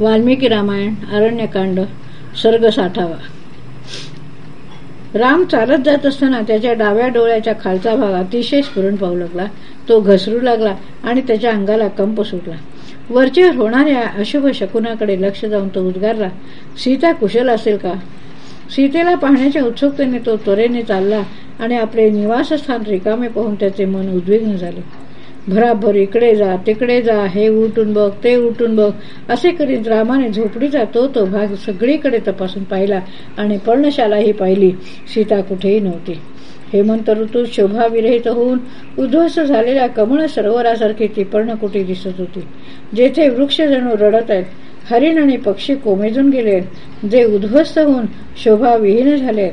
वाल्मिकी रामायण अरण्यकांड सर्ग साठावा. राम चालत जात असताना त्याच्या डाव्या डोळ्याच्या खालचा भाग अतिशय स्फुरण पाहू लागला. तो घसरू लागला आणि त्याच्या अंगाला कंप सुटला. वरचेवर होणाऱ्या अशुभ शकुनाकडे लक्ष जाऊन तो उद्गारला सीता कुशल असेल का? सीतेला पाहण्याच्या उत्सुकतेने तो त्वरेने चालला आणि आपले निवासस्थान रिकामे पाहून त्याचे मन उद्विग्न झाले. भराभर इकडे जा तिकडे जा हे उलटून बघ ते उलटून बघ. असे करीत रामाने झोपडीचा तो तो भाग सगळीकडे तपासून पाहिला आणि पर्णशालाही पाहिली. सीता कुठेही नव्हती. हेमंत ऋतूत शोभाविरहित होऊन उद्ध्वस्त झालेल्या कमळ सरोवरासारखी ती पर्णकुटी दिसत होती. जेथे वृक्ष जणू रडत आहेत हरिण आणि पक्षी कोमेजून गेले जे उद्ध्वस्त होऊन शोभाविहीन झाले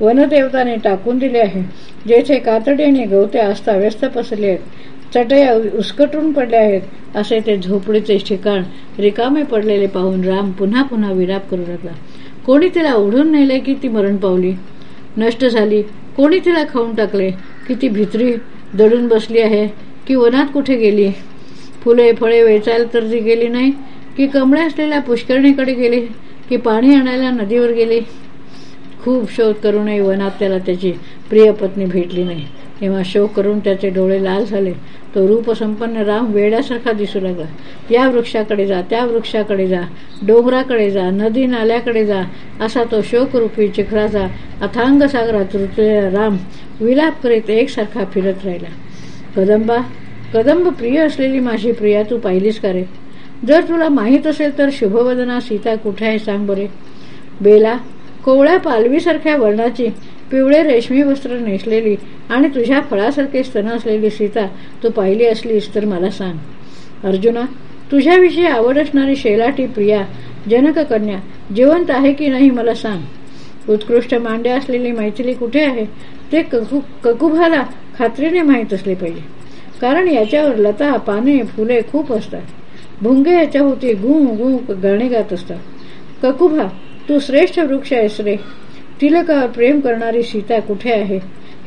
वनदेवताने टाकून दिले आहे. जेथे कातडीने गवते असता व्यस्त पसरले आहेत चटया उसकटून पडल्या आहेत. असे ते झोपडीचे ठिकाण रिकामे पडलेले पाहून राम पुन्हा पुन्हा विराप करू लागला. कोणी तिला ओढून नेले की ती मरण पावली? नष्ट झाली. कोणी तिला खाऊन टाकले? की ती भित्री दडून बसली आहे. की वनात कुठे गेली? फुले फळे वेचायला तर ती गेली नाही? की कमळे असलेल्या पुष्करणीकडे गेली? की पाणी आणायला नदीवर गेली? खूप शोध करूनही वनात त्याला त्याची प्रिय पत्नी भेटली नाही. तेव्हा शोक करून त्याचे डोळे लाल झाले. तो रूपसंपन्न राम वेड्यासारखा दिसू लागला. या वृक्षाकडे जा त्या वृक्षाकडे जा डोंगराकडे जा नदी नाल्याकडे जा असा तो शोकरूपी चिखराचा अथांग सागरात रुतलेला राम विलाप करीत एकसारखा फिरत राहिला. कदंबा कदंब प्रिय असलेली माझी प्रिया तू पाहिलीस का रे? जर तुला माहीत असेल तर शुभवदना सीता कुठे आहे सांग बरे. बेला कोवळ्या पालवीसारख्या वर्णाची पिवळे रेशमी वस्त्र नेसलेली आणि तुझ्या फळासारखे स्तन असलेली सीता तू पाहिली असलीस तर मला सांग. अर्जुना तुझ्याविषयी आवड असणारी शेलाटी प्रिया जनककन्या जिवंत आहे की नाही मला सांग. उत्कृष्ट मांड्या असलेली मैथिली कुठे आहे? ते ककुभाला खात्रीने माहीत असले पाहिजे. कारण याच्यावर लता पाने फुले खूप असतात. भुंगे याच्या होती गु गु गाणे गात असतात. ककुभा तू श्रेष्ठ वृक्ष आहेस रे. तिलकावर प्रेम करणारी सीता कुठे आहे?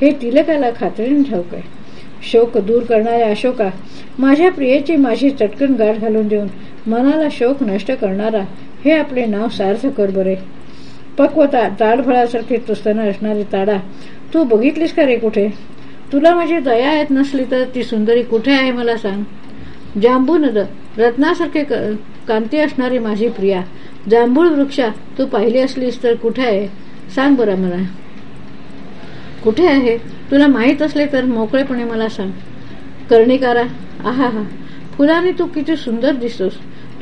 हे तिलकाला खात्रीने ठाऊक आहे शोक दूर करणाऱ्या अशोका माझ्या प्रियेची माझी चटकन गाठ घालून देऊन मनाला शोक नष्ट करणारा हे आपले नाव सार्थ कर बरे पक्वता ताडफळासारखे तुस्तन असणारी ताडा तू बघितलीस का रे कुठे? तुला माझी दया येत नसली तर ती सुंदरी कुठे आहे मला सांग. जांबू नद रत्नासारखे कांती असणारी माझी प्रिया जांभूळ वृक्षा तू पाहिली असलीस तर कुठे आहे? सांग बरं मला. कुठे आहे? तुला माहीत असले तर मोकळेपणे मला सांग. कर्णिकारा आहा हा. फुलाने तू किती सुंदर दिसतोस.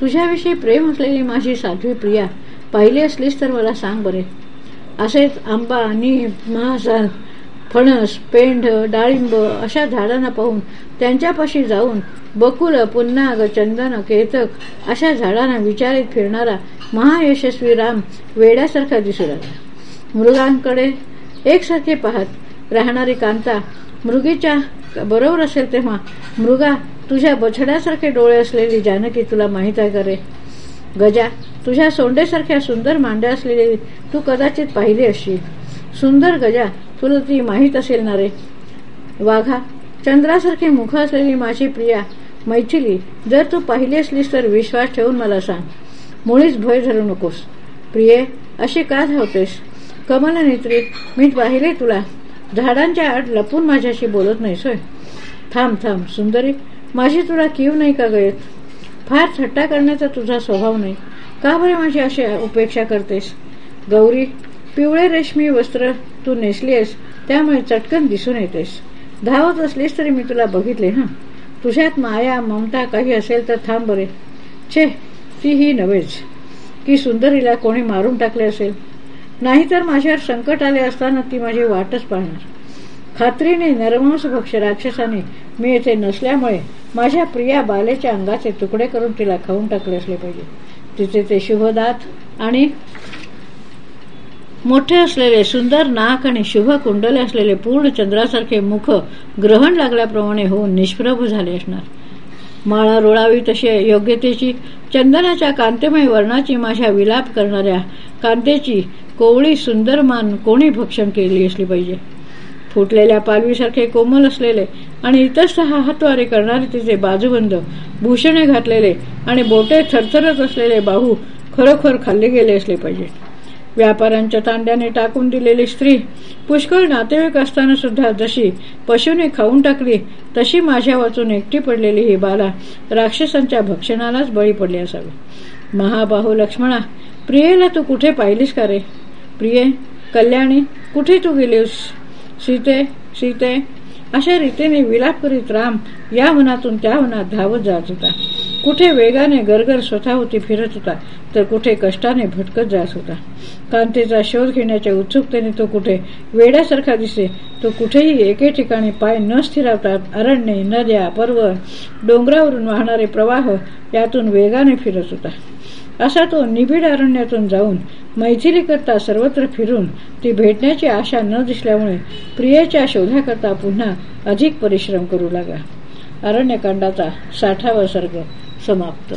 तुझ्याविषयी प्रेम असलेली माझी साध्वी प्रिया. पाहिली असलीस तर मला सांग बरे. असेच आंबा नीम महासाल फणस पेंढ डाळिंब अशा झाडांना पाहून त्यांच्यापाशी जाऊन बकुल पुन्नाग चंदन केतक अशा झाडांना विचारित फिरणारा महायशस्वी राम वेड्यासारखा दिसू लागला. मृगांकडे एकसारखे पाहत राहणारी कांता मृगीच्या बरोबर असेल तेव्हा मृगा तुझ्या बछड्यासारखे डोळे असलेली जानकी तुला माहीत आहे करे गजा तुझ्या सोंडेसारख्या सुंदर मांड्या असलेली तू कदाचित पाहिली असशील. सुंदर गजा तुला ती माहीत असेल ना रे? वाघा चंद्रासारखे मुख असलेली माझी प्रिया मैथिली जर तू पाहिली असलीस तर विश्वास ठेवून मला सांग. मुळीच भय धरू नकोस. प्रिये अशी का धावतेस? कमल नेत्रीत मी पाहिले तुला. झाडांच्या आड लपून माझ्याशी बोलत नाही सोय. थांब थांब सुंदरी. माझी तुला कीव नाही का गळत फार थट्टा करण्याचा तुझा स्वभाव नाही. का बरे माझी अशी उपेक्षा करतेस? गौरी पिवळे रेशमी वस्त्र तू नेसलीस त्यामुळे चटकन दिसून येतेस. धावत असलीस तरी मी तुला बघितले हा? तुझ्यात माया ममता काही असेल तर थांब बरे. छे ती ही नव्हेच. की सुंदरीला कोणी मारून टाकले असेल? नाहीतर माझ्यावर संकट आले असताना ती माझी वाटच पाहणार. खात्रीने नरमांस भक्ष राक्षसाने मी येथे नसल्यामुळे माझ्या प्रिया बालेच्या अंगाचे तुकडे करून तिला खाऊन टाकले असले पाहिजे. तिचे ते शुभदात आणि मोठे असलेले सुंदर नाक आणि शुभ कुंडले असलेले पूर्ण चंद्रासारखे मुख ग्रहण लागल्याप्रमाणे होऊन निष्प्रभ झाले असणार. माळा रुळावी तशी योग्यतेची चंदनाच्या कांतेमय वर्णाची माझ्या विलाप करणाऱ्या कांतेची कोवळी सुंदर मान कोणी भक्षण केली असली पाहिजे? फुटलेल्या पालवीसारखे कोमल असलेले आणि इतस्त हातवारे करणारे तिचे बाजूबंद भूषणे घातलेले आणि बोटे थरथरत असलेले बाहू खरोखर खाल्ले गेले असले पाहिजे. व्यापाऱ्यांच्या तांड्याने टाकून दिलेली स्त्री पुष्कळ नातेवाईक असताना सुद्धा जशी पशुने खाऊन टाकली तशी माझ्या वाचून एकटी पडलेली ही बाला राक्षसांच्या भक्षणालाच बळी पडली असावी. महाबाहू लक्ष्मणा प्रियेला तू कुठे पाहिलीस का रे? प्रिये कल्याणी कुठे तू गेलीस? सीते सीते अशा रीतीने विलाप करीत राम या मनातून त्या मनात धावत जात होता. कुठे वेगाने गरगर स्वतःभोवती फिरत होता तर कुठे कष्टाने भटकत जात होता. कांतीचा शोध घेण्याच्या उत्सुकतेने तो कुठे वेड्यासारखा दिसे तो कुठेही एके ठिकाणी पाय न स्थिरावतात अरण्ये नद्या पर्वत डोंगरावरून वाहणारे प्रवाह यातून वेगाने फिरत होता. असा तो निबिड अरण्यातून जाऊन मैथिलीकरता सर्वत्र फिरून ती भेटण्याची आशा न दिसल्यामुळे प्रियेच्या शोधाकरता पुन्हा अधिक परिश्रम करू लागला अरण्यकांडाचा साठावा सर्ग समाप्त.